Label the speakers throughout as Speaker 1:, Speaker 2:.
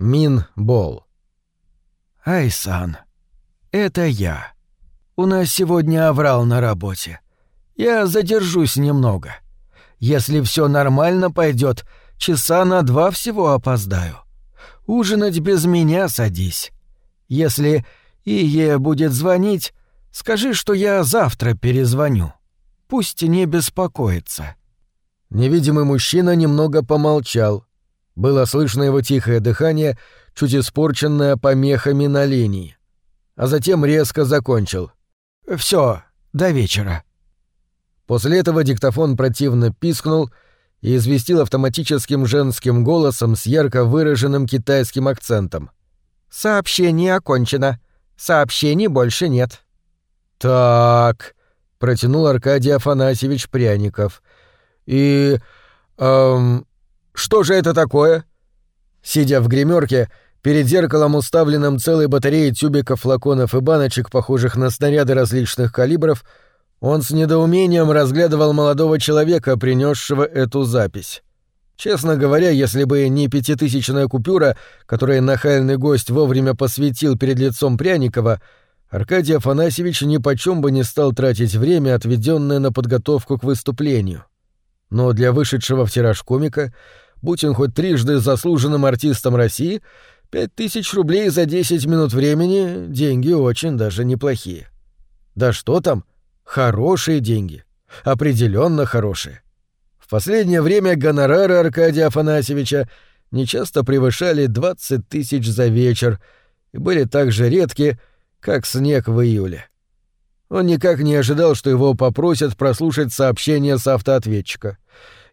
Speaker 1: Мин Бол.
Speaker 2: «Айсан, это я. У нас сегодня оврал на работе. Я задержусь немного. Если все нормально пойдет, часа на два всего опоздаю. Ужинать без меня садись. Если Ие будет звонить, скажи, что я завтра перезвоню. Пусть не беспокоится».
Speaker 1: Невидимый мужчина немного помолчал. Было слышно его тихое дыхание, чуть испорченное помехами на линии. А затем резко закончил.
Speaker 2: Все, до вечера».
Speaker 1: После этого диктофон противно пискнул и известил автоматическим женским голосом с ярко выраженным китайским акцентом.
Speaker 2: «Сообщение окончено. Сообщений больше нет».
Speaker 1: «Так», — протянул Аркадий Афанасьевич Пряников. «И... эм... что же это такое?» Сидя в гримерке, перед зеркалом, уставленным целой батареей тюбиков, флаконов и баночек, похожих на снаряды различных калибров, он с недоумением разглядывал молодого человека, принесшего эту запись. Честно говоря, если бы не пятитысячная купюра, которую нахальный гость вовремя посветил перед лицом Пряникова, Аркадий Афанасьевич ни почем бы не стал тратить время, отведенное на подготовку к выступлению. Но для вышедшего в тираж комика, будь он хоть трижды заслуженным артистом России, пять тысяч рублей за десять минут времени — деньги очень даже неплохие. Да что там, Хорошие деньги. Определенно хорошие. В последнее время гонорары Аркадия Афанасьевича нечасто превышали 20 тысяч за вечер и были так же редки, как снег в июле. Он никак не ожидал, что его попросят прослушать сообщение с автоответчика.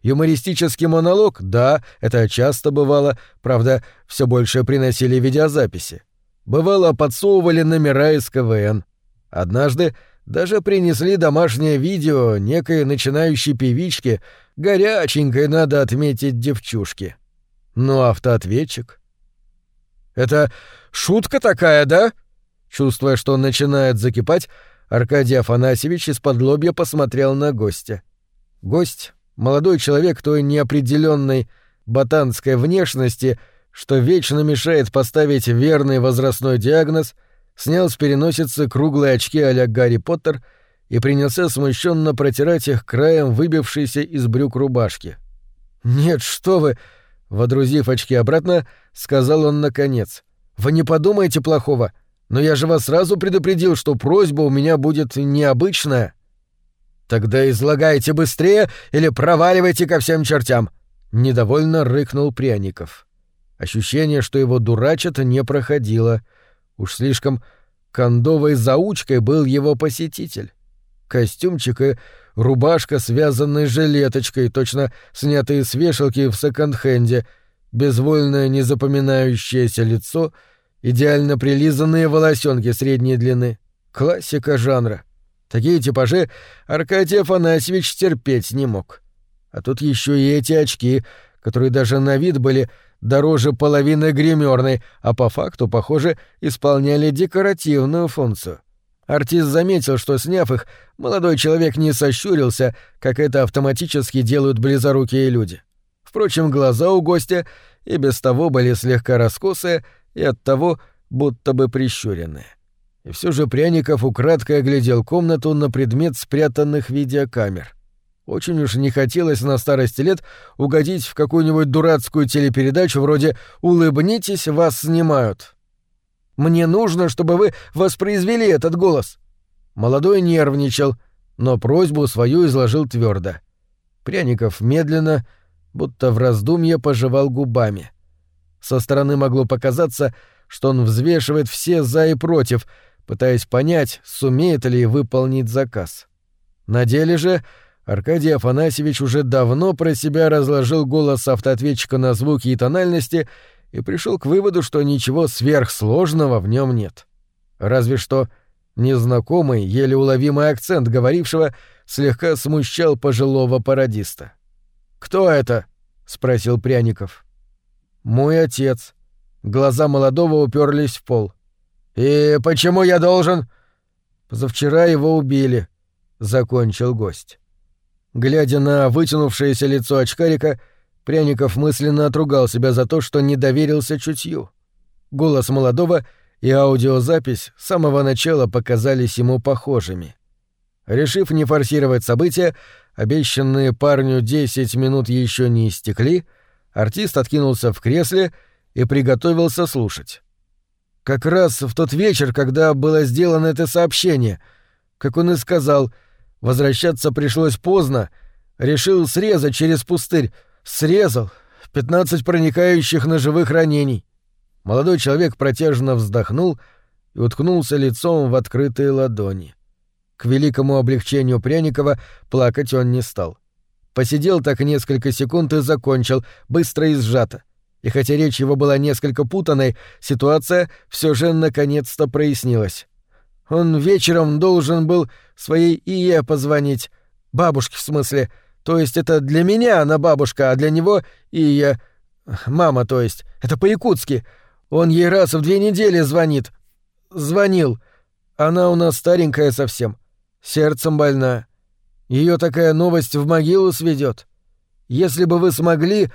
Speaker 1: Юмористический монолог, да, это часто бывало, правда, все больше приносили видеозаписи. Бывало, подсовывали номера из КВН. Однажды даже принесли домашнее видео некой начинающей певички, горяченькой, надо отметить, девчушки. Ну, автоответчик. «Это шутка такая, да?» Чувствуя, что он начинает закипать, Аркадий Афанасьевич из-под лобья посмотрел на гостя. Гость — молодой человек той неопределенной ботанской внешности, что вечно мешает поставить верный возрастной диагноз — снял с переносицы круглые очки а Гарри Поттер и принялся смущенно протирать их краем выбившейся из брюк рубашки. «Нет, что вы!» — водрузив очки обратно, сказал он наконец. «Вы не подумайте плохого, но я же вас сразу предупредил, что просьба у меня будет необычная». «Тогда излагайте быстрее или проваливайте ко всем чертям!» — недовольно рыкнул Пряников. Ощущение, что его дурачат, не проходило — Уж слишком кондовой заучкой был его посетитель. Костюмчик и рубашка, связанная жилеточкой, точно снятые с вешалки в секонд-хенде, безвольное незапоминающееся лицо, идеально прилизанные волосенки средней длины. Классика жанра. Такие типажи Аркадий Афанасьевич терпеть не мог. А тут еще и эти очки, которые даже на вид были дороже половины гримерной, а по факту, похоже, исполняли декоративную функцию. Артист заметил, что, сняв их, молодой человек не сощурился, как это автоматически делают близорукие люди. Впрочем, глаза у гостя и без того были слегка раскосые и оттого будто бы прищуренные. И все же Пряников украдкой оглядел комнату на предмет спрятанных видеокамер. Очень уж не хотелось на старости лет угодить в какую-нибудь дурацкую телепередачу вроде «Улыбнитесь, вас снимают». «Мне нужно, чтобы вы воспроизвели этот голос». Молодой нервничал, но просьбу свою изложил твердо. Пряников медленно, будто в раздумье пожевал губами. Со стороны могло показаться, что он взвешивает все «за» и «против», пытаясь понять, сумеет ли выполнить заказ. На деле же Аркадий Афанасьевич уже давно про себя разложил голос автоответчика на звуки и тональности и пришел к выводу, что ничего сверхсложного в нем нет. Разве что незнакомый, еле уловимый акцент говорившего слегка смущал пожилого пародиста. «Кто это?» — спросил Пряников. «Мой отец». Глаза молодого уперлись в пол. «И почему я должен...» «Позавчера его убили», — закончил гость. Глядя на вытянувшееся лицо очкарика, Пряников мысленно отругал себя за то, что не доверился чутью. голос молодого и аудиозапись с самого начала показались ему похожими. Решив не форсировать события, обещанные парню 10 минут еще не истекли, артист откинулся в кресле и приготовился слушать. Как раз в тот вечер, когда было сделано это сообщение, как он и сказал, возвращаться пришлось поздно, решил срезать через пустырь, срезал, 15 проникающих ножевых ранений. Молодой человек протяжно вздохнул и уткнулся лицом в открытые ладони. К великому облегчению Пряникова плакать он не стал. Посидел так несколько секунд и закончил, быстро и сжато. И хотя речь его была несколько путанной, ситуация все же наконец-то прояснилась. Он вечером должен был своей Ие позвонить. Бабушке, в смысле. То есть это для меня она бабушка, а для него Ия... Мама, то есть. Это по-якутски. Он ей раз в две недели звонит. Звонил. Она у нас старенькая совсем. Сердцем больна. Ее такая новость в могилу сведет. Если бы вы смогли,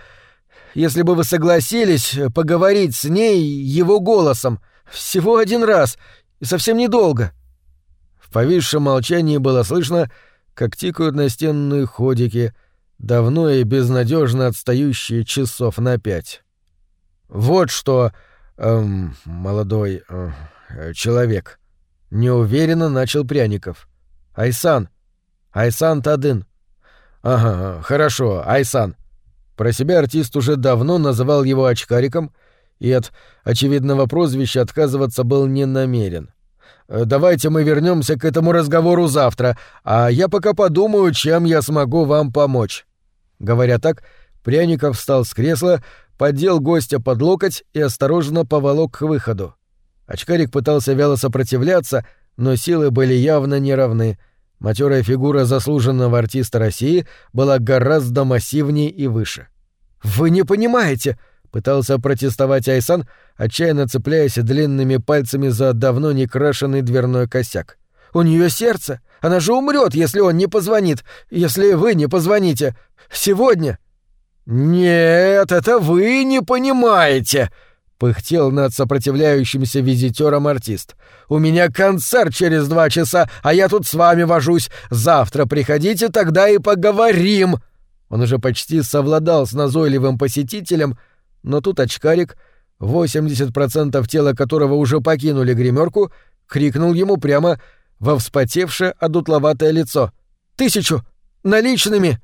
Speaker 1: если бы вы согласились поговорить с ней его голосом, всего один раз и совсем недолго. В повисшем молчании было слышно, как тикают настенные ходики, давно и безнадежно отстающие часов на пять. Вот что, эм, молодой э, человек, неуверенно начал Пряников. Айсан, Айсан Тадын. Ага, хорошо, Айсан. Про себя артист уже давно называл его очкариком и от очевидного прозвища отказываться был не намерен. Э, давайте мы вернемся к этому разговору завтра, а я пока подумаю, чем я смогу вам помочь. Говоря так, Пряников встал с кресла, поддел гостя под локоть и осторожно поволок к выходу. Очкарик пытался вяло сопротивляться, но силы были явно неравны. Матерая фигура заслуженного артиста России была гораздо массивнее и выше. «Вы не понимаете!» — пытался протестовать Айсан, отчаянно цепляясь длинными пальцами за давно не крашеный дверной косяк. «У нее сердце! Она же умрет, если он не позвонит! Если вы не позвоните! Сегодня!» «Нет, это вы не понимаете!» — пыхтел над сопротивляющимся визитером артист. «У меня концерт через два часа, а я тут с вами вожусь. Завтра приходите, тогда и поговорим!» Он уже почти совладал с назойливым посетителем, но тут очкарик — 80% тела которого уже покинули гримерку, крикнул ему прямо во вспотевшее одутловатое лицо. «Тысячу! Наличными!»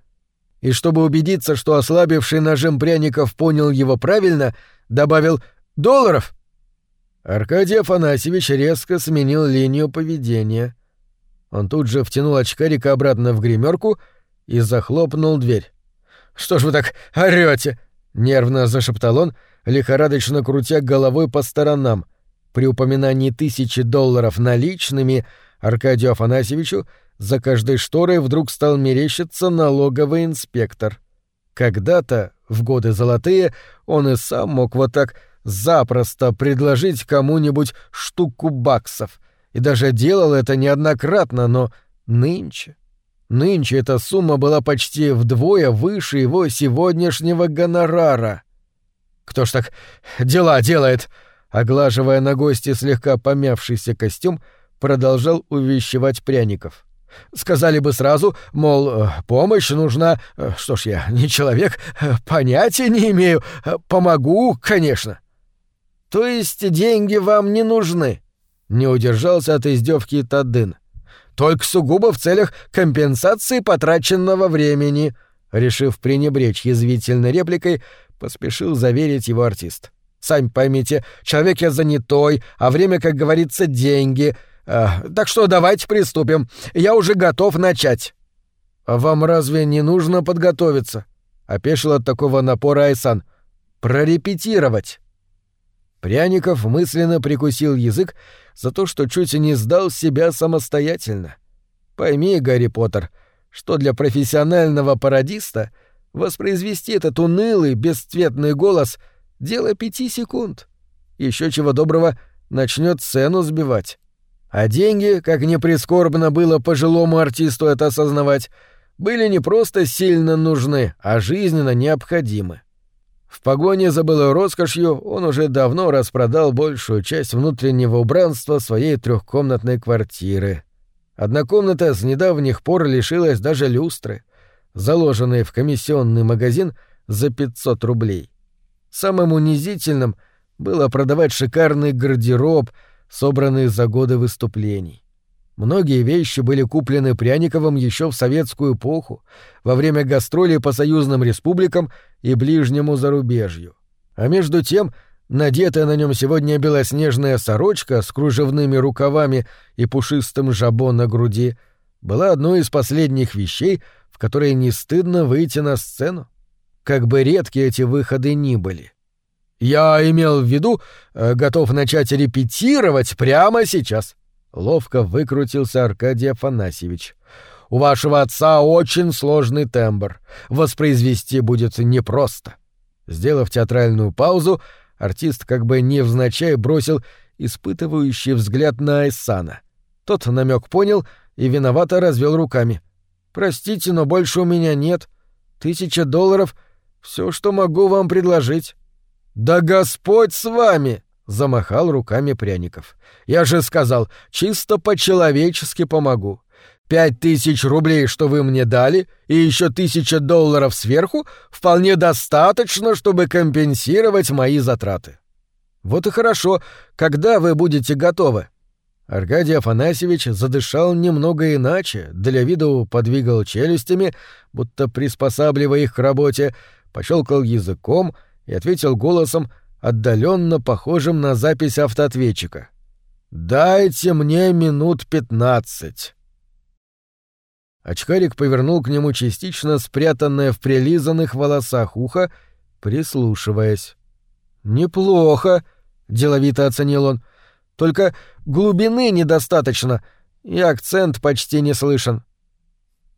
Speaker 1: И чтобы убедиться, что ослабивший нажим пряников понял его правильно, добавил «долларов!» Аркадий Афанасьевич резко сменил линию поведения. Он тут же втянул очкарика обратно в гримерку и захлопнул дверь. «Что ж вы так орёте?» — нервно зашептал он — лихорадочно крутя головой по сторонам. При упоминании тысячи долларов наличными Аркадию Афанасьевичу за каждой шторой вдруг стал мерещиться налоговый инспектор. Когда-то, в годы золотые, он и сам мог вот так запросто предложить кому-нибудь штуку баксов. И даже делал это неоднократно, но нынче... Нынче эта сумма была почти вдвое выше его сегодняшнего гонорара — кто ж так дела делает? Оглаживая на гости слегка помявшийся костюм, продолжал увещевать пряников. Сказали бы сразу, мол, э, помощь нужна. Э, что ж я, не человек, э, понятия не имею. Помогу, конечно. То есть деньги вам не нужны? Не удержался от издевки Тадын. Только сугубо в целях компенсации потраченного времени. Решив пренебречь язвительной репликой, поспешил заверить его артист. Сами поймите, человек я занятой, а время, как говорится, деньги. А, так что давайте приступим. Я уже готов начать. А вам разве не нужно подготовиться? Опешил от такого напора Айсан. Прорепетировать. Пряников мысленно прикусил язык за то, что чуть не сдал себя самостоятельно. Пойми, Гарри Поттер, что для профессионального пародиста — Воспроизвести этот унылый, бесцветный голос — дело пяти секунд. Еще чего доброго начнет сцену сбивать. А деньги, как ни прискорбно было пожилому артисту это осознавать, были не просто сильно нужны, а жизненно необходимы. В погоне за былой роскошью он уже давно распродал большую часть внутреннего убранства своей трехкомнатной квартиры. Одна комната с недавних пор лишилась даже люстры, заложенной в комиссионный магазин за 500 рублей. Самым унизительным было продавать шикарный гардероб, собранный за годы выступлений. Многие вещи были куплены Пряниковым еще в советскую эпоху, во время гастролей по союзным республикам и ближнему зарубежью. А между тем, надетая на нем сегодня белоснежная сорочка с кружевными рукавами и пушистым жабо на груди была одной из последних вещей, в которые не стыдно выйти на сцену. Как бы редки эти выходы ни были. Я имел в виду, э, готов начать репетировать прямо сейчас. Ловко выкрутился Аркадий Афанасьевич. «У вашего отца очень сложный тембр. Воспроизвести будет непросто». Сделав театральную паузу, артист как бы невзначай бросил испытывающий взгляд на Айсана. Тот намек понял и виновато развел руками. «Простите, но больше у меня нет. Тысяча долларов — все, что могу вам предложить». «Да Господь с вами!» Замахал руками пряников. «Я же сказал, чисто по-человечески помогу. Пять тысяч рублей, что вы мне дали, и еще тысяча долларов сверху, вполне достаточно, чтобы компенсировать мои затраты». «Вот и хорошо. Когда вы будете готовы?» Аркадий Афанасьевич задышал немного иначе, для виду подвигал челюстями, будто приспосабливая их к работе, пощелкал языком и ответил голосом, отдаленно похожим на запись автоответчика. «Дайте мне минут пятнадцать». Очкарик повернул к нему частично спрятанное в прилизанных волосах ухо, прислушиваясь. «Неплохо», — деловито оценил он. «Только глубины недостаточно, и акцент почти не слышен».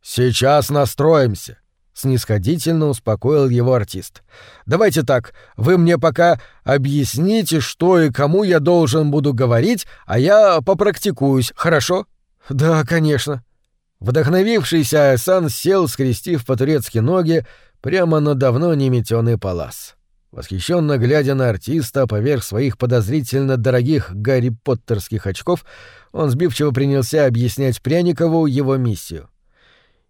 Speaker 1: «Сейчас настроимся», — снисходительно успокоил его артист. «Давайте так, вы мне пока объясните, что и кому я должен буду говорить, а я попрактикуюсь, хорошо?» «Да, конечно». Вдохновившийся Асан сел, скрестив по-турецки ноги, прямо на давно неметёный палас. Восхищенно глядя на артиста поверх своих подозрительно дорогих Гарри Поттерских очков, он сбивчиво принялся объяснять Пряникову его миссию.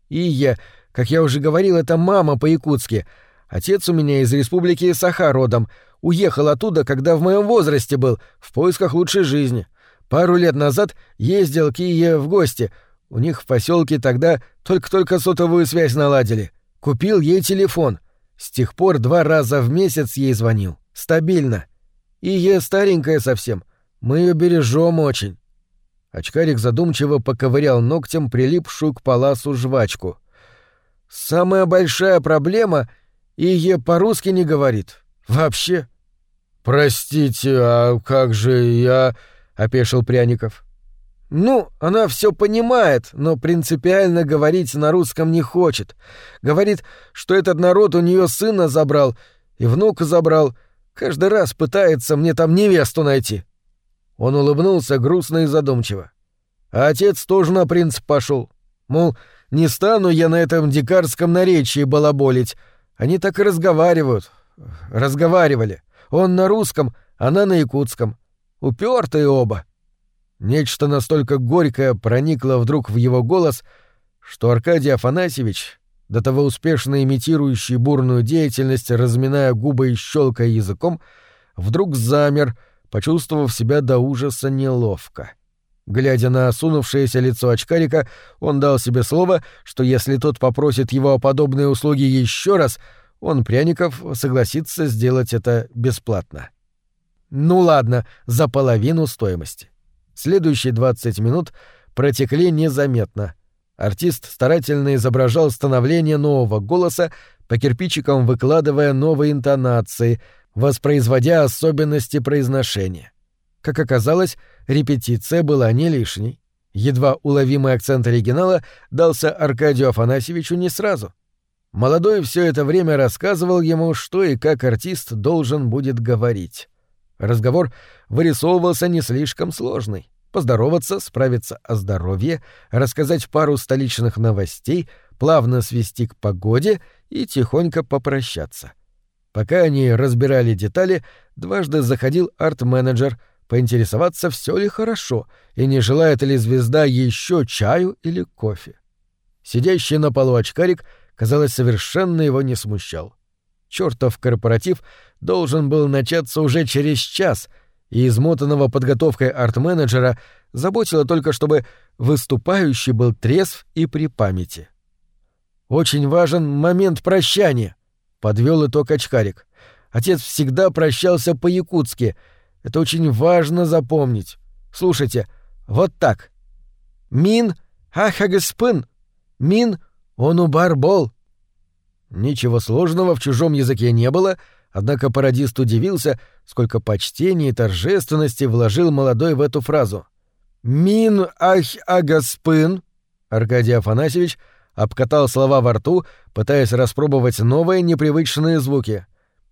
Speaker 1: «И я как я уже говорил, это мама по-якутски. Отец у меня из республики Саха родом. Уехал оттуда, когда в моем возрасте был, в поисках лучшей жизни. Пару лет назад ездил к Ие в гости. У них в поселке тогда только-только сотовую связь наладили. Купил ей телефон. С тех пор два раза в месяц ей звонил. Стабильно. Ие старенькая совсем. Мы ее бережем очень. Очкарик задумчиво поковырял ногтем прилипшую к паласу жвачку. Самая большая проблема — Ие по-русски не говорит. Вообще. «Простите, а как же я...» — опешил Пряников. «Ну, она все понимает, но принципиально говорить на русском не хочет. Говорит, что этот народ у нее сына забрал и внука забрал. Каждый раз пытается мне там невесту найти». Он улыбнулся грустно и задумчиво. А отец тоже на принцип пошел. Мол, не стану я на этом дикарском наречии балаболить. Они так и разговаривают. Разговаривали. Он на русском, она на якутском. Упертые оба. Нечто настолько горькое проникло вдруг в его голос, что Аркадий Афанасьевич, до того успешно имитирующий бурную деятельность, разминая губы и щелкая языком, вдруг замер, почувствовав себя до ужаса неловко. — Глядя на осунувшееся лицо очкарика, он дал себе слово, что если тот попросит его о подобной услуге еще раз, он, Пряников, согласится сделать это бесплатно. Ну ладно, за половину стоимости. Следующие 20 минут протекли незаметно. Артист старательно изображал становление нового голоса, по кирпичикам выкладывая новые интонации, воспроизводя особенности произношения. Как оказалось, репетиция была не лишней. Едва уловимый акцент оригинала дался Аркадию Афанасьевичу не сразу. Молодой все это время рассказывал ему, что и как артист должен будет говорить. Разговор вырисовывался не слишком сложный. Поздороваться, справиться о здоровье, рассказать пару столичных новостей, плавно свести к погоде и тихонько попрощаться. Пока они разбирали детали, дважды заходил арт-менеджер поинтересоваться, все ли хорошо и не желает ли звезда еще чаю или кофе. Сидящий на полу очкарик, казалось, совершенно его не смущал. Чертов корпоратив должен был начаться уже через час, и измотанного подготовкой арт-менеджера заботило только, чтобы выступающий был трезв и при памяти. Очень важен момент прощания, подвел итог очкарик. Отец всегда прощался по-якутски. Это очень важно запомнить. Слушайте, вот так. Мин ахагаспын. Мин онубарбол. Ничего сложного в чужом языке не было, однако пародист удивился, сколько почтения и торжественности вложил молодой в эту фразу. «Мин ах агаспын», Аркадий Афанасьевич — обкатал слова во рту, пытаясь распробовать новые непривычные звуки.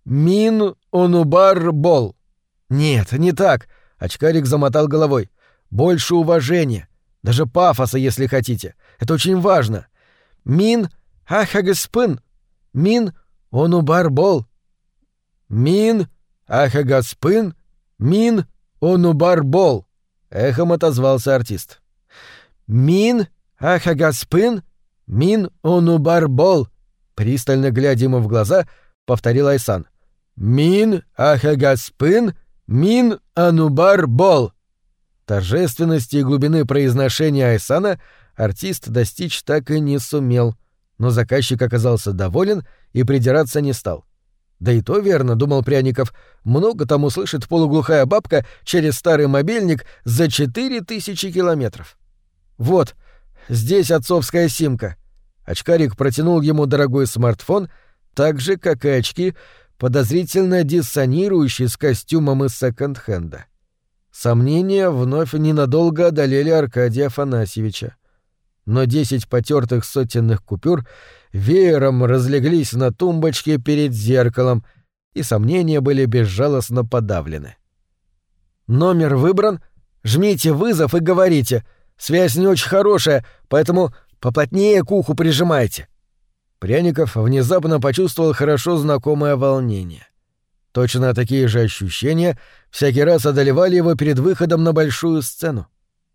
Speaker 1: «Мин онубар бол». «Нет, не так», — очкарик замотал головой. «Больше уважения. Даже пафоса, если хотите. Это очень важно. Мин ахагаспын. Мин онубар бол». «Мин ахагаспын. Мин онубар бол», — эхом отозвался артист. «Мин ахагаспын. «Мин онубарбол!» Пристально глядя ему в глаза, повторил Айсан. «Мин ахагаспын, мин анубарбол!» Торжественности и глубины произношения Айсана артист достичь так и не сумел, но заказчик оказался доволен и придираться не стал. Да и то верно, думал Пряников, много там услышит полуглухая бабка через старый мобильник за четыре тысячи километров. Вот, здесь отцовская симка. Очкарик протянул ему дорогой смартфон, так же, как и очки, подозрительно диссонирующие с костюмом из секонд-хенда. Сомнения вновь ненадолго одолели Аркадия Афанасьевича. Но десять потертых сотенных купюр веером разлеглись на тумбочке перед зеркалом, и сомнения были безжалостно подавлены. «Номер выбран. Жмите вызов и говорите. Связь не очень хорошая, поэтому Поплотнее к уху прижимайте. Пряников внезапно почувствовал хорошо знакомое волнение. Точно такие же ощущения всякий раз одолевали его перед выходом на большую сцену.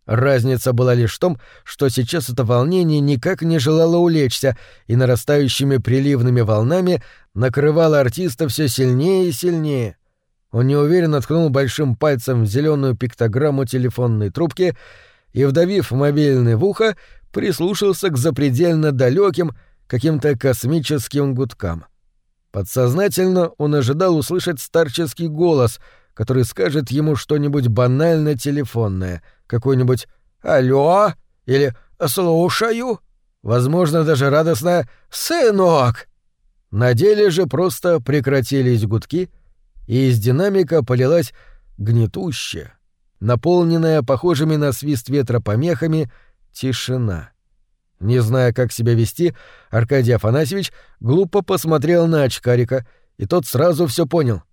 Speaker 1: Разница была лишь в том, что сейчас это волнение никак не желало улечься и нарастающими приливными волнами накрывало артиста все сильнее и сильнее. Он неуверенно ткнул большим пальцем в зеленую пиктограмму телефонной трубки и, вдавив мобильный в ухо, прислушался к запредельно далеким, каким-то космическим гудкам. Подсознательно он ожидал услышать старческий голос, который скажет ему что-нибудь банально телефонное, какой-нибудь «Алло» или «Слушаю», возможно, даже радостно «Сынок». На деле же просто прекратились гудки, и из динамика полилась гнетущая, наполненная похожими на свист ветра помехами, Тишина. Не зная, как себя вести, Аркадий Афанасьевич глупо посмотрел на очкарика, и тот сразу все понял.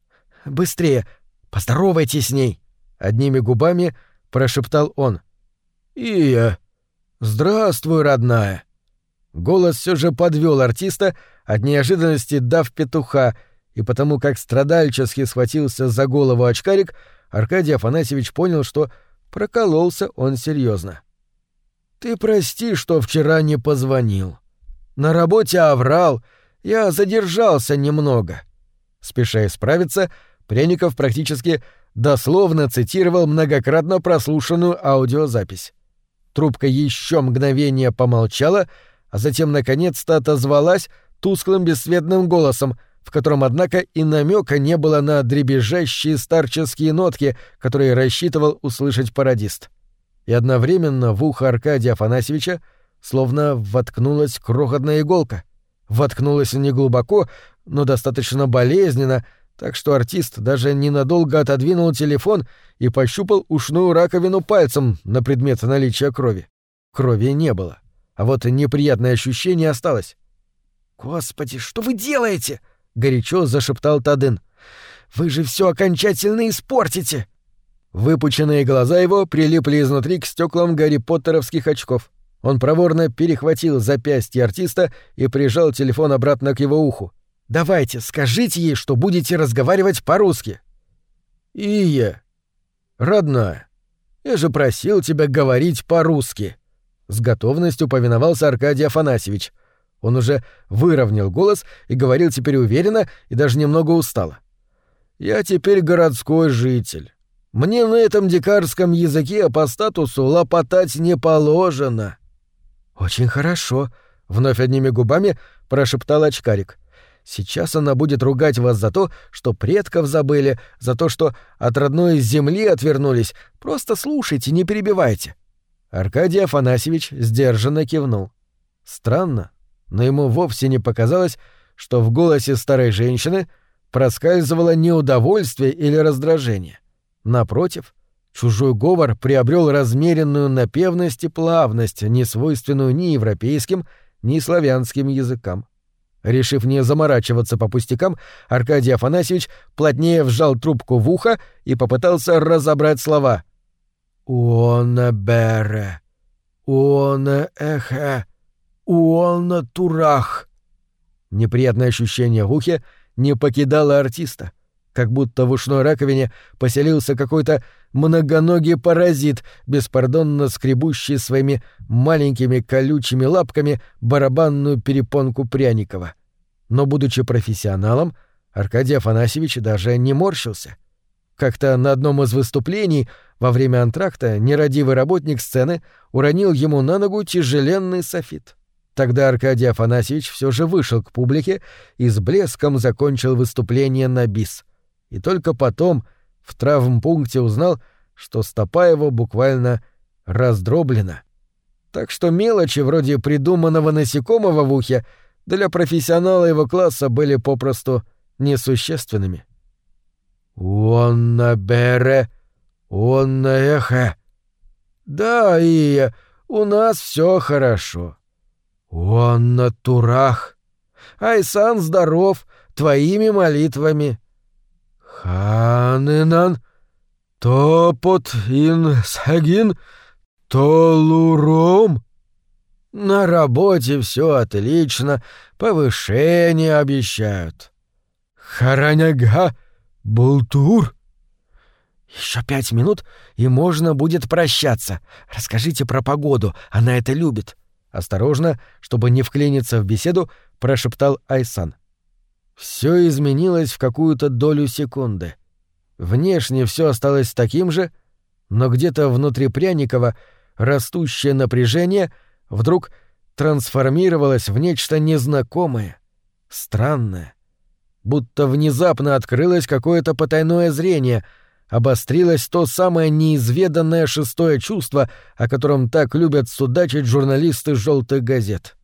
Speaker 1: «Быстрее! Поздоровайтесь с ней!» — одними губами прошептал он. «Ия! Здравствуй, родная!» Голос все же подвел артиста, от неожиданности дав петуха, и потому как страдальчески схватился за голову очкарик, Аркадий Афанасьевич понял, что прокололся он серьезно. Ты прости, что вчера не позвонил. На работе оврал, я задержался немного. Спеша исправиться, Пряников практически дословно цитировал многократно прослушанную аудиозапись. Трубка еще мгновение помолчала, а затем наконец-то отозвалась тусклым бесцветным голосом, в котором, однако, и намека не было на дребезжащие старческие нотки, которые рассчитывал услышать пародист и одновременно в ухо Аркадия Афанасьевича словно воткнулась крохотная иголка. Воткнулась не глубоко, но достаточно болезненно, так что артист даже ненадолго отодвинул телефон и пощупал ушную раковину пальцем на предмет наличия крови. Крови не было, а вот неприятное ощущение осталось. «Господи, что вы делаете?» — горячо зашептал Тадын. «Вы же все окончательно испортите!» Выпученные глаза его прилипли изнутри к стеклам Гарри Поттеровских очков. Он проворно перехватил запястье артиста и прижал телефон обратно к его уху.
Speaker 2: Давайте, скажите ей, что будете разговаривать по-русски.
Speaker 1: Ия, родная, я же просил тебя говорить по-русски. С готовностью повиновался Аркадий Афанасьевич. Он уже выровнял голос и говорил теперь уверенно и даже немного устало. «Я теперь городской житель. Мне на этом дикарском языке по статусу лопотать не положено».
Speaker 2: «Очень хорошо», — вновь одними губами прошептал очкарик. «Сейчас она будет ругать вас за то, что предков забыли, за то, что от родной земли отвернулись. Просто слушайте, не перебивайте».
Speaker 1: Аркадий Афанасьевич сдержанно кивнул. Странно, но ему вовсе не показалось, что в голосе старой женщины проскальзывало неудовольствие или раздражение. Напротив, чужой говор приобрел размеренную напевность и плавность, не свойственную ни европейским, ни славянским языкам. Решив не заморачиваться по пустякам, Аркадий Афанасьевич плотнее вжал трубку в ухо и попытался разобрать слова — «Уона бере, уона эхе, уона турах». Неприятное ощущение в ухе не покидало артиста, как будто в ушной раковине поселился какой-то многоногий паразит, беспардонно скребущий своими маленькими колючими лапками барабанную перепонку Пряникова. Но, будучи профессионалом, Аркадий Афанасьевич даже не морщился — как-то на одном из выступлений во время антракта нерадивый работник сцены уронил ему на ногу тяжеленный софит. Тогда Аркадий Афанасьевич все же вышел к публике и с блеском закончил выступление на бис. И только потом в травмпункте узнал, что стопа его буквально раздроблена. Так что мелочи вроде придуманного насекомого в ухе для профессионала его класса были попросту несущественными. — «Он на бере, он на эхе». «Да, и у нас все хорошо». «Он на турах». «Айсан здоров, твоими молитвами». «Ханынан, топот ин сагин, толуром». «На работе все отлично, повышение обещают». «Хараняга, «Бултур?» «Еще пять минут, и можно будет прощаться. Расскажите про погоду, она это любит». Осторожно, чтобы не вклиниться в беседу, прошептал Айсан. Все изменилось в какую-то долю секунды. Внешне все осталось таким же, но где-то внутри Пряникова растущее напряжение вдруг трансформировалось в нечто незнакомое, странное, будто внезапно открылось какое-то потайное зрение, обострилось то самое неизведанное шестое чувство, о котором так любят судачить журналисты желтых газет.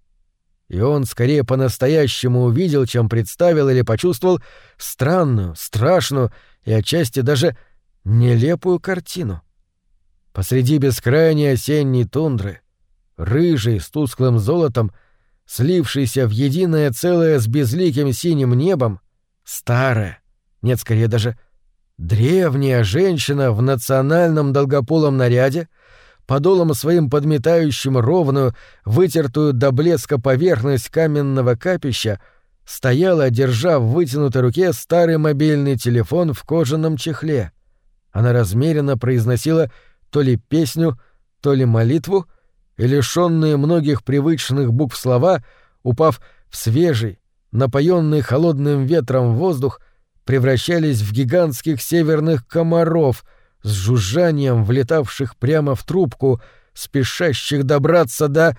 Speaker 1: И он скорее по-настоящему увидел, чем представил или почувствовал странную, страшную и отчасти даже нелепую картину. Посреди бескрайней осенней тундры, рыжий с тусклым золотом, слившийся в единое целое с безликим синим небом, Старая, нет, скорее даже древняя женщина в национальном долгополом наряде, подолом своим подметающим ровную, вытертую до блеска поверхность каменного капища, стояла, держа в вытянутой руке старый мобильный телефон в кожаном чехле. Она размеренно произносила то ли песню, то ли молитву, и лишённые многих привычных букв слова, упав в свежий, напоенные холодным ветром воздух, превращались в гигантских северных комаров с жужжанием, влетавших прямо в трубку, спешащих добраться до...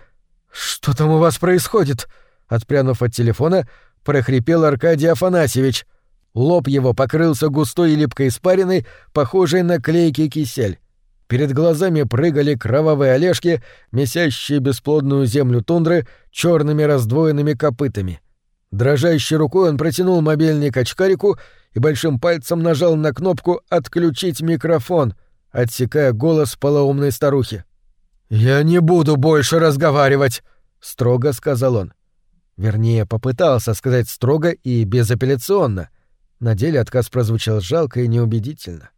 Speaker 1: «Что там у вас происходит?» Отпрянув от телефона, прохрипел Аркадий Афанасьевич. Лоб его покрылся густой и липкой испариной, похожей на клейкий кисель. Перед глазами прыгали кровавые олежки, месящие бесплодную землю тундры черными раздвоенными копытами — Дрожащей рукой он протянул мобильник очкарику и большим пальцем нажал на кнопку «Отключить микрофон», отсекая голос полоумной старухи. «Я не буду больше разговаривать», — строго сказал он. Вернее, попытался сказать строго и безапелляционно. На деле отказ прозвучал жалко и неубедительно.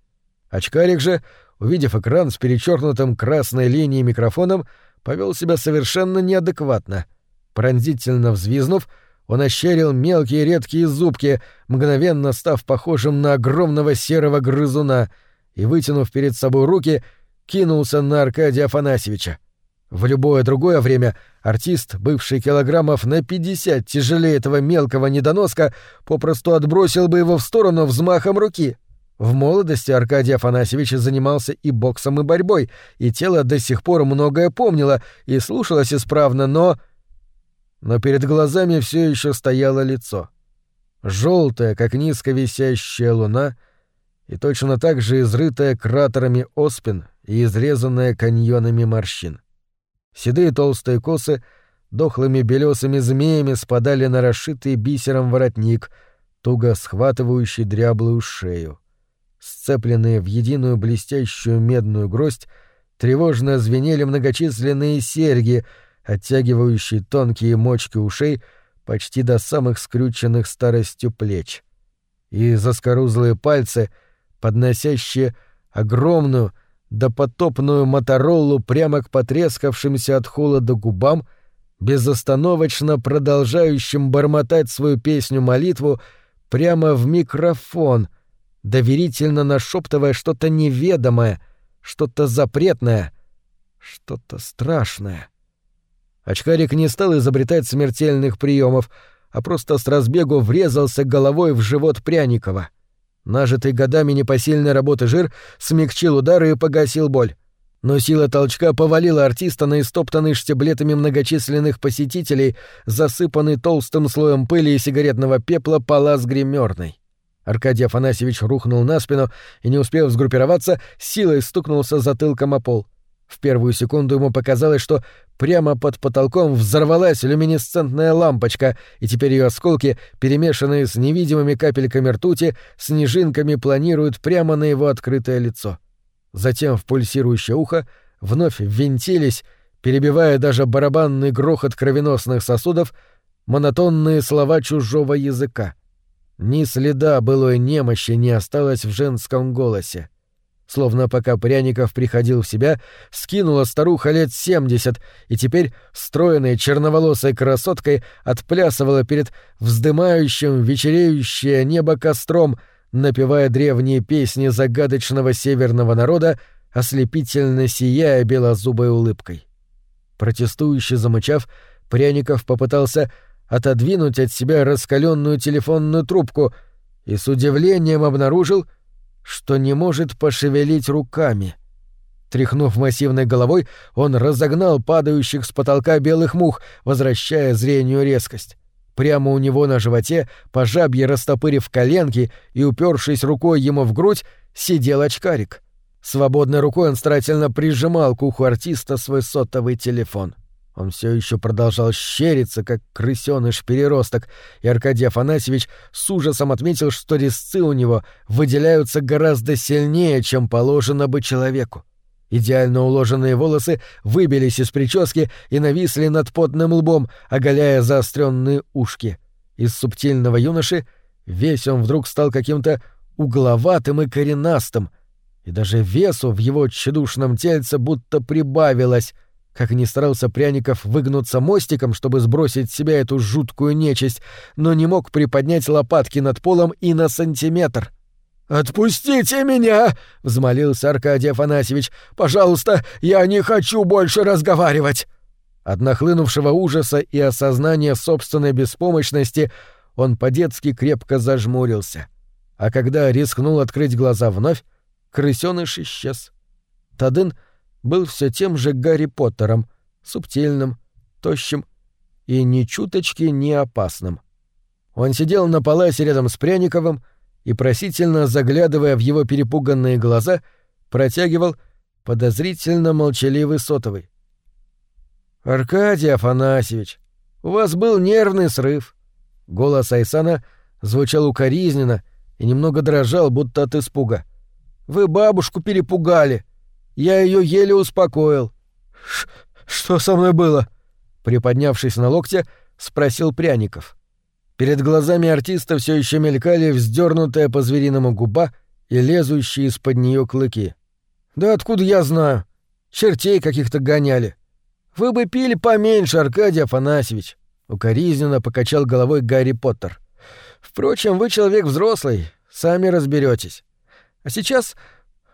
Speaker 1: Очкарик же, увидев экран с перечеркнутым красной линией микрофоном, повел себя совершенно неадекватно. Пронзительно взвизнув, он ощерил мелкие редкие зубки, мгновенно став похожим на огромного серого грызуна, и, вытянув перед собой руки, кинулся на Аркадия Афанасьевича. В любое другое время артист, бывший килограммов на 50 тяжелее этого мелкого недоноска, попросту отбросил бы его в сторону взмахом руки. В молодости Аркадий Афанасьевич занимался и боксом, и борьбой, и тело до сих пор многое помнило и слушалось исправно, но... Но перед глазами все еще стояло лицо. Желтое, как низко висящая луна, и точно так же изрытое кратерами оспин и изрезанное каньонами морщин. Седые толстые косы дохлыми белесыми змеями спадали на расшитый бисером воротник, туго схватывающий дряблую шею. Сцепленные в единую блестящую медную гроздь, тревожно звенели многочисленные серьги, оттягивающие тонкие мочки ушей почти до самых скрюченных старостью плеч. И заскорузлые пальцы, подносящие огромную, допотопную Моторолу прямо к потрескавшимся от холода губам, безостановочно продолжающим бормотать свою песню-молитву прямо в микрофон, доверительно нашептывая что-то неведомое, что-то запретное, что-то страшное. Очкарик не стал изобретать смертельных приемов, а просто с разбегу врезался головой в живот Пряникова — Нажитый годами непосильной работы жир смягчил удары и погасил боль. Но сила толчка повалила артиста на истоптанный штиблетами многочисленных посетителей, засыпанный толстым слоем пыли и сигаретного пепла палас гримерной. Аркадий Афанасьевич рухнул на спину и, не успев сгруппироваться, силой стукнулся затылком о пол. В первую секунду ему показалось, что прямо под потолком взорвалась люминесцентная лампочка, и теперь ее осколки, перемешанные с невидимыми капельками ртути, снежинками планируют прямо на его открытое лицо. Затем в пульсирующее ухо вновь ввинтились, перебивая даже барабанный грохот кровеносных сосудов, монотонные слова чужого языка. Ни следа былой немощи не осталось в женском голосе. Словно пока Пряников приходил в себя, скинула старуха лет семьдесят, и теперь, стройной черноволосой красоткой, отплясывала перед вздымающим вечереющее небо костром, напевая древние песни загадочного северного народа, ослепительно сияя белозубой улыбкой. Протестующе замычав, Пряников попытался отодвинуть от себя раскаленную телефонную трубку и с удивлением обнаружил — что не может пошевелить руками. Тряхнув массивной головой, он разогнал падающих с потолка белых мух, возвращая зрению резкость. Прямо у него на животе, по жабье растопырив коленки и упершись рукой ему в грудь, сидел очкарик. Свободной рукой он старательно прижимал к уху артиста свой сотовый телефон. Он все еще продолжал щериться, как крысеныш-переросток, и Аркадий Афанасьевич с ужасом отметил, что резцы у него выделяются гораздо сильнее, чем положено бы человеку. Идеально уложенные волосы выбились из прически и нависли над потным лбом, оголяя заостренные ушки. Из субтильного юноши весь он вдруг стал каким-то угловатым и коренастым, и даже весу в его тщедушном тельце будто прибавилось, как ни старался Пряников выгнуться мостиком, чтобы сбросить с себя эту жуткую нечисть, но не мог приподнять лопатки над полом и на сантиметр. «Отпустите меня!» — взмолился Аркадий Афанасьевич. «Пожалуйста, я не хочу больше разговаривать!» От нахлынувшего ужаса и осознания собственной беспомощности он по-детски крепко зажмурился. А когда рискнул открыть глаза вновь, крысёныш исчез. Тадын — был все тем же Гарри Поттером, субтильным, тощим и ни чуточки не опасным. Он сидел на паласе рядом с Пряниковым и, просительно заглядывая в его перепуганные глаза, протягивал подозрительно молчаливый сотовый. «Аркадий Афанасьевич, у вас был нервный срыв». Голос Айсана звучал укоризненно и немного дрожал, будто от испуга. «Вы бабушку перепугали. Я ее еле успокоил. Что со мной было? Приподнявшись на локте, спросил Пряников. Перед глазами артиста все еще мелькали вздернутая по звериному губа и лезущие из-под нее клыки. Да откуда я знаю? Чертей каких-то гоняли. Вы бы пили поменьше, Аркадий Афанасьевич. Укоризненно покачал головой Гарри Поттер. Впрочем, вы человек взрослый, сами разберетесь. А сейчас,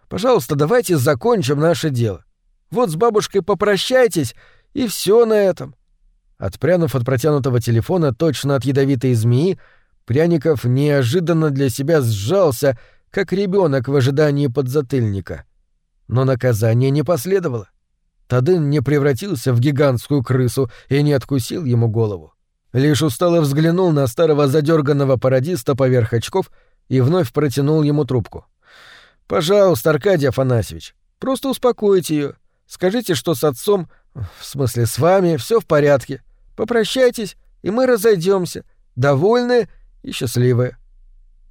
Speaker 1: пожалуйста, давайте закончим наше дело. Вот с бабушкой попрощайтесь, и все на этом. Отпрянув от протянутого телефона точно от ядовитой змеи, Пряников неожиданно для себя сжался, как ребенок в ожидании подзатыльника. Но наказание не последовало. Тадын не превратился в гигантскую крысу и не откусил ему голову. Лишь устало взглянул на старого задерганного пародиста поверх очков и вновь протянул ему трубку. «Пожалуйста, Аркадий Афанасьевич, просто успокойте ее. Скажите, что с отцом, в смысле с вами, все в порядке. Попрощайтесь, и мы разойдемся, довольные и счастливые».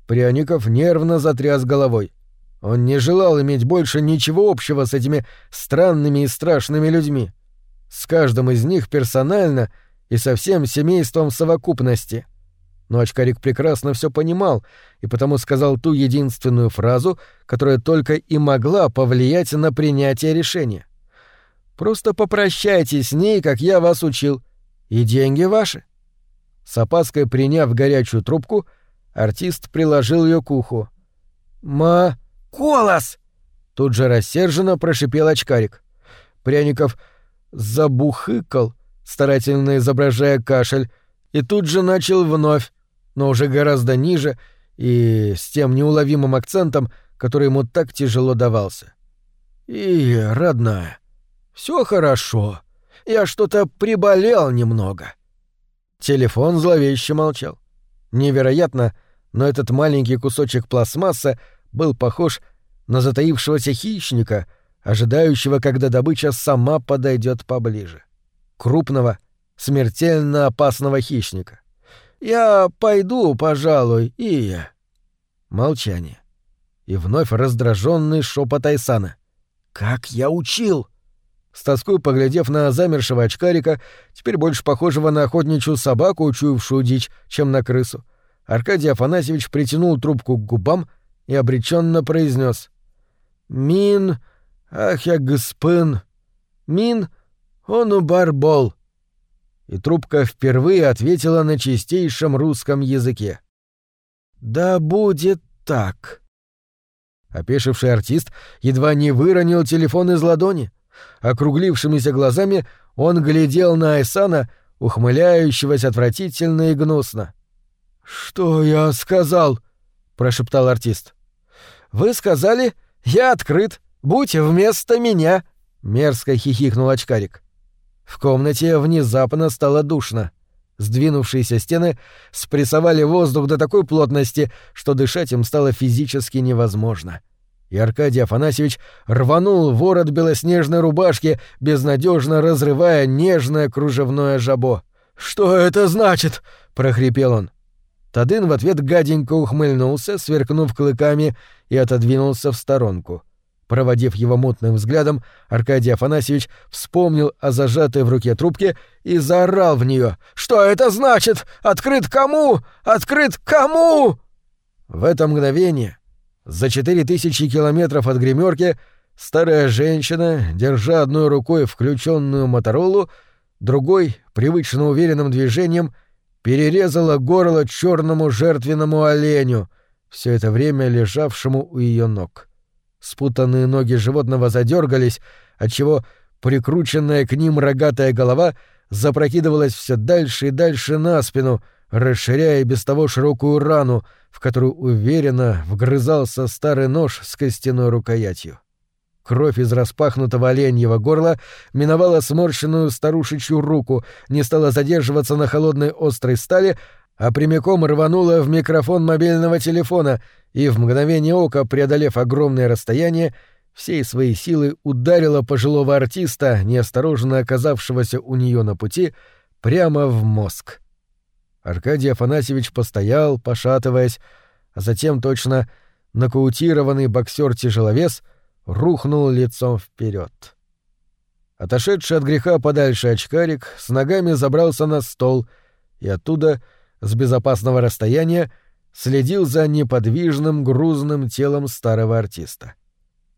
Speaker 1: Пряников нервно затряс головой. Он не желал иметь больше ничего общего с этими странными и страшными людьми. С каждым из них персонально и со всем семейством в совокупности. Но очкарик прекрасно все понимал и потому сказал ту единственную фразу, которая только и могла повлиять на принятие решения. «Просто попрощайтесь с ней, как я вас учил, и деньги ваши». С опаской приняв горячую трубку, артист приложил ее к уху. «Ма...» Колос!» Тут же рассерженно прошипел очкарик. Пряников забухыкал, старательно изображая кашель, и тут же начал вновь, но уже гораздо ниже и с тем неуловимым акцентом, который ему так тяжело давался. «И, родная, все хорошо. Я что-то приболел немного». Телефон зловеще молчал. Невероятно, но этот маленький кусочек пластмассы был похож на затаившегося хищника, ожидающего, когда добыча сама подойдет поближе. Крупного, смертельно опасного хищника. «Я пойду, пожалуй, и...» Молчание. И вновь раздраженный шепот Айсана. «Как я учил!» С тоской поглядев на замершего очкарика, теперь больше похожего на охотничью собаку, учуявшую дичь, чем на крысу, Аркадий Афанасьевич притянул трубку к губам и обреченно произнес: «Мин, ах я господин, мин, он у барбол». И трубка впервые ответила на чистейшем русском языке. «Да будет так». Опешивший артист едва не выронил телефон из ладони. Округлившимися глазами он глядел на Айсана, ухмыляющегося отвратительно и гнусно. «Что я сказал?» — прошептал артист. Вы сказали, я открыт, будь вместо меня!» — мерзко хихикнул очкарик. В комнате внезапно стало душно. Сдвинувшиеся стены спрессовали воздух до такой плотности, что дышать им стало физически невозможно. И Аркадий Афанасьевич рванул ворот белоснежной рубашки, безнадежно разрывая нежное кружевное жабо. «Что это значит?» — прохрипел он. Тадын в ответ гаденько ухмыльнулся, сверкнув клыками, и отодвинулся в сторонку. Проводив его мутным взглядом, Аркадий Афанасьевич вспомнил о зажатой в руке трубке и заорал в нее. «Что это значит? Открыт кому? Открыт кому?» В это мгновение, за четыре тысячи километров от гримерки, старая женщина, держа одной рукой включенную моторолу, другой, привычно уверенным движением, перерезала горло черному жертвенному оленю, все это время лежавшему у ее ног. Спутанные ноги животного задергались, отчего прикрученная к ним рогатая голова запрокидывалась все дальше и дальше на спину, расширяя без того широкую рану, в которую уверенно вгрызался старый нож с костяной рукоятью. Кровь из распахнутого оленьего горла миновала сморщенную старушечью руку, не стала задерживаться на холодной острой стали, а прямиком рванула в микрофон мобильного телефона и в мгновение ока, преодолев огромное расстояние, всей своей силы ударила пожилого артиста, неосторожно оказавшегося у нее на пути, прямо в мозг. Аркадий Афанасьевич постоял, пошатываясь, а затем точно нокаутированный боксер-тяжеловес рухнул лицом вперед. Отошедший от греха подальше очкарик с ногами забрался на стол и оттуда — с безопасного расстояния следил за неподвижным грузным телом старого артиста.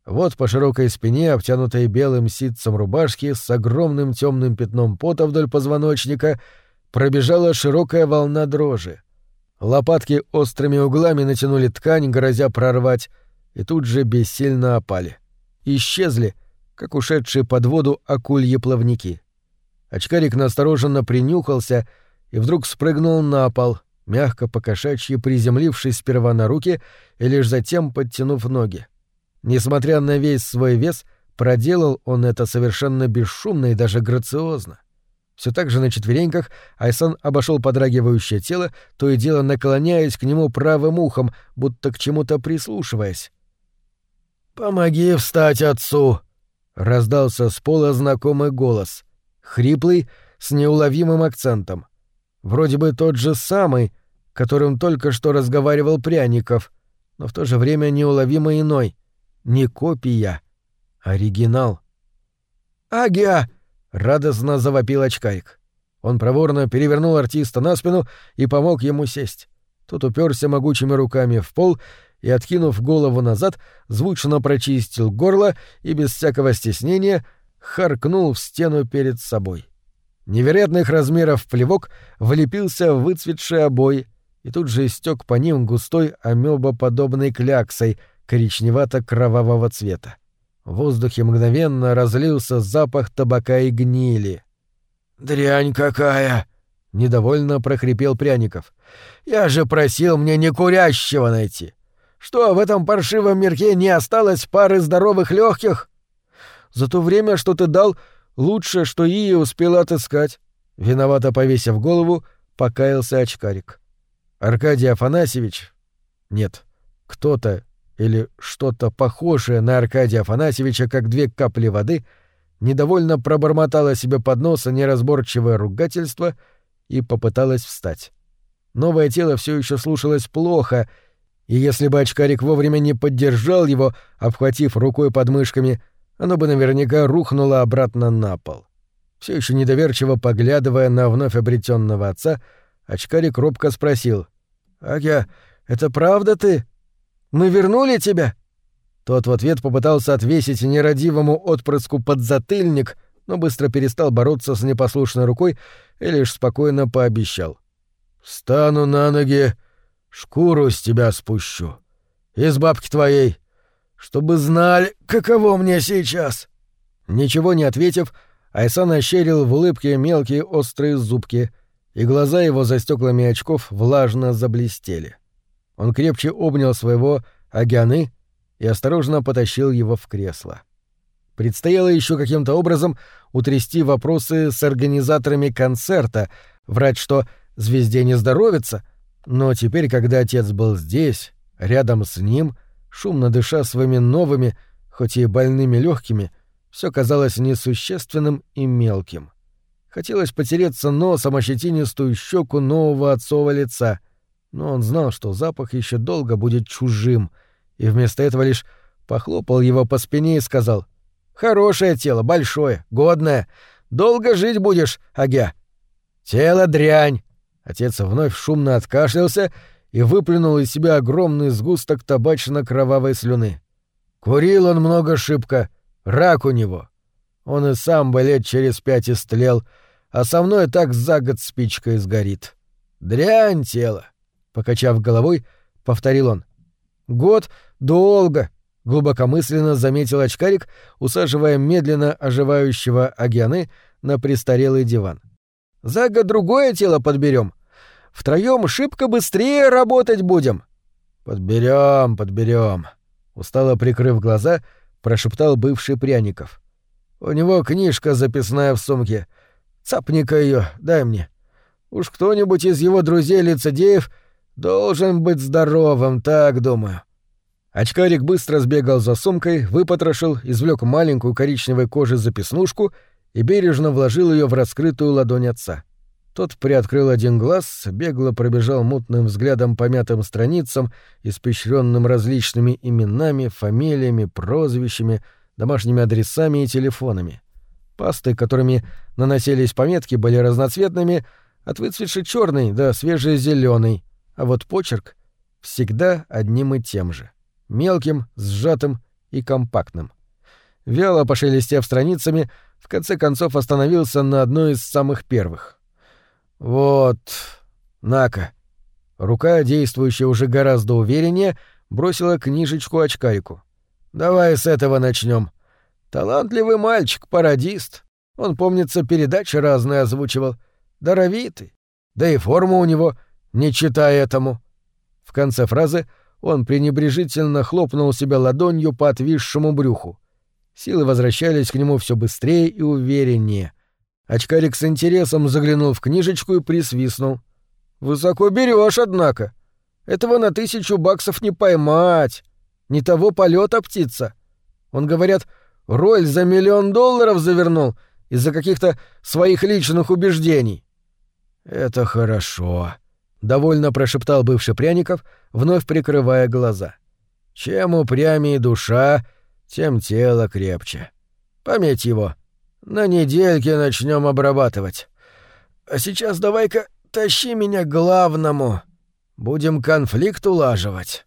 Speaker 1: Вот по широкой спине, обтянутой белым ситцем рубашки с огромным темным пятном пота вдоль позвоночника, пробежала широкая волна дрожи. Лопатки острыми углами натянули ткань, грозя прорвать, и тут же бессильно опали. Исчезли, как ушедшие под воду акульи плавники. Очкарик настороженно принюхался и вдруг спрыгнул на пол, мягко покошачьи приземлившись сперва на руки и лишь затем подтянув ноги. Несмотря на весь свой вес, проделал он это совершенно бесшумно и даже грациозно. Все так же на четвереньках Айсан обошел подрагивающее тело, то и дело наклоняясь к нему правым ухом, будто к чему-то прислушиваясь. «Помоги встать отцу!» — раздался с пола знакомый голос, хриплый, с неуловимым акцентом. Вроде бы тот же самый, которым только что разговаривал Пряников, но в то же время неуловимо иной. Не копия, а оригинал. «Агия!» — радостно завопил очкарик. Он проворно перевернул артиста на спину и помог ему сесть. Тот уперся могучими руками в пол и, откинув голову назад, звучно прочистил горло и без всякого стеснения харкнул в стену перед собой. Невероятных размеров плевок влепился в выцветшие обои, и тут же истек по ним густой амебоподобной кляксой коричневато-кровавого цвета. В воздухе мгновенно разлился запах табака и гнили. «Дрянь какая!» — недовольно прохрипел Пряников. «Я же просил мне не курящего найти. Что, в этом паршивом мирке не осталось пары здоровых легких? За то время, что ты дал, лучше, что Ия успела отыскать». Виновато повесив голову, покаялся очкарик. Аркадий Афанасьевич... Нет, кто-то или что-то похожее на Аркадия Афанасьевича, как две капли воды, недовольно пробормотала себе под носом неразборчивое ругательство и попыталась встать. Новое тело все еще слушалось плохо, и если бы очкарик вовремя не поддержал его, обхватив рукой подмышками, оно бы наверняка рухнуло обратно на пол. Все еще недоверчиво поглядывая на вновь обретенного отца, очкарик робко спросил. «Агя, это правда ты?» Мы вернули тебя?» Тот в ответ попытался отвесить нерадивому отпрыску подзатыльник, но быстро перестал бороться с непослушной рукой и лишь спокойно пообещал. «Встану на ноги, шкуру с тебя спущу. Из бабки твоей, чтобы знали, каково мне сейчас». Ничего не ответив, Айсан ощерил в улыбке мелкие острые зубки, и глаза его за стеклами очков влажно заблестели. Он крепче обнял своего Агяны и осторожно потащил его в кресло. Предстояло еще каким-то образом утрясти вопросы с организаторами концерта, врать, что звезде не здоровится, но теперь, когда отец был здесь, рядом с ним, шумно дыша своими новыми, хоть и больными легкими, все казалось несущественным и мелким. Хотелось потереться носом о щетинистую щеку нового отцова лица — но он знал, что запах еще долго будет чужим, и вместо этого лишь похлопал его по спине и сказал «Хорошее тело, большое, годное. Долго жить будешь, Агя». «Тело дрянь!» Отец вновь шумно откашлялся и выплюнул из себя огромный сгусток табачно-кровавой слюны. Курил он много шибко, рак у него. Он и сам бы лет через пять истлел, а со мной так за год спичкой сгорит. Дрянь тело. Покачав головой, повторил он. «Год долго», — глубокомысленно заметил очкарик, усаживая медленно оживающего Агианы на престарелый диван. «За год другое тело подберем. Втроем шибко быстрее работать будем». «Подберем, подберем», — устало прикрыв глаза, прошептал бывший Пряников. «У него книжка записная в сумке. Цапни-ка ее, дай мне. Уж кто-нибудь из его друзей-лицедеев — Должен быть здоровым, так думаю. Очкарик быстро сбегал за сумкой, выпотрошил, извлек маленькую коричневой кожи записнушку и бережно вложил ее в раскрытую ладонь отца. Тот приоткрыл один глаз, бегло пробежал мутным взглядом по мятым страницам, испещренным различными именами, фамилиями, прозвищами, домашними адресами и телефонами. Пасты, которыми наносились пометки, были разноцветными, от выцветшей черной до свежей зеленой, а вот почерк всегда одним и тем же — мелким, сжатым и компактным. Вяло пошелестев страницами, в конце концов остановился на одной из самых первых. «Вот, на-ка». Рука, действующая уже гораздо увереннее, бросила книжечку очкарику. «Давай с этого начнем. Талантливый мальчик, пародист. Он, помнится, передачи разные озвучивал. Даровитый. Да и форма у него, не читая этому». В конце фразы он пренебрежительно хлопнул себя ладонью по отвисшему брюху. Силы возвращались к нему все быстрее и увереннее. Очкарик с интересом заглянул в книжечку и присвистнул. «Высоко берешь, однако. Этого на тысячу баксов не поймать. Не того полета птица. Он, говорят, роль за миллион долларов завернул из-за каких-то своих личных убеждений». «Это хорошо», — довольно прошептал бывший Пряников, вновь прикрывая глаза. «Чем упрямее душа, тем тело крепче. Пометь его. На недельке начнем обрабатывать. А сейчас давай-ка тащи меня к главному. Будем конфликт улаживать».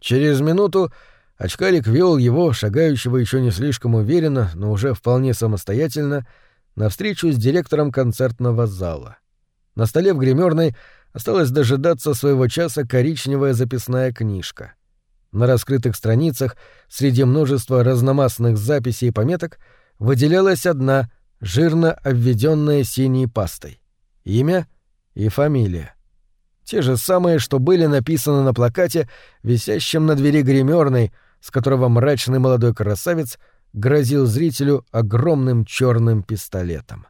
Speaker 1: Через минуту очкарик вел его, шагающего еще не слишком уверенно, но уже вполне самостоятельно, на встречу с директором концертного зала. На столе в гримерной осталась дожидаться своего часа коричневая записная книжка. На раскрытых страницах, среди множества разномастных записей и пометок, выделялась одна, жирно обведенная синей пастой. Имя и фамилия. Те же самые, что были написаны на плакате, висящем на двери гримерной, с которого мрачный молодой красавец грозил зрителю огромным черным пистолетом.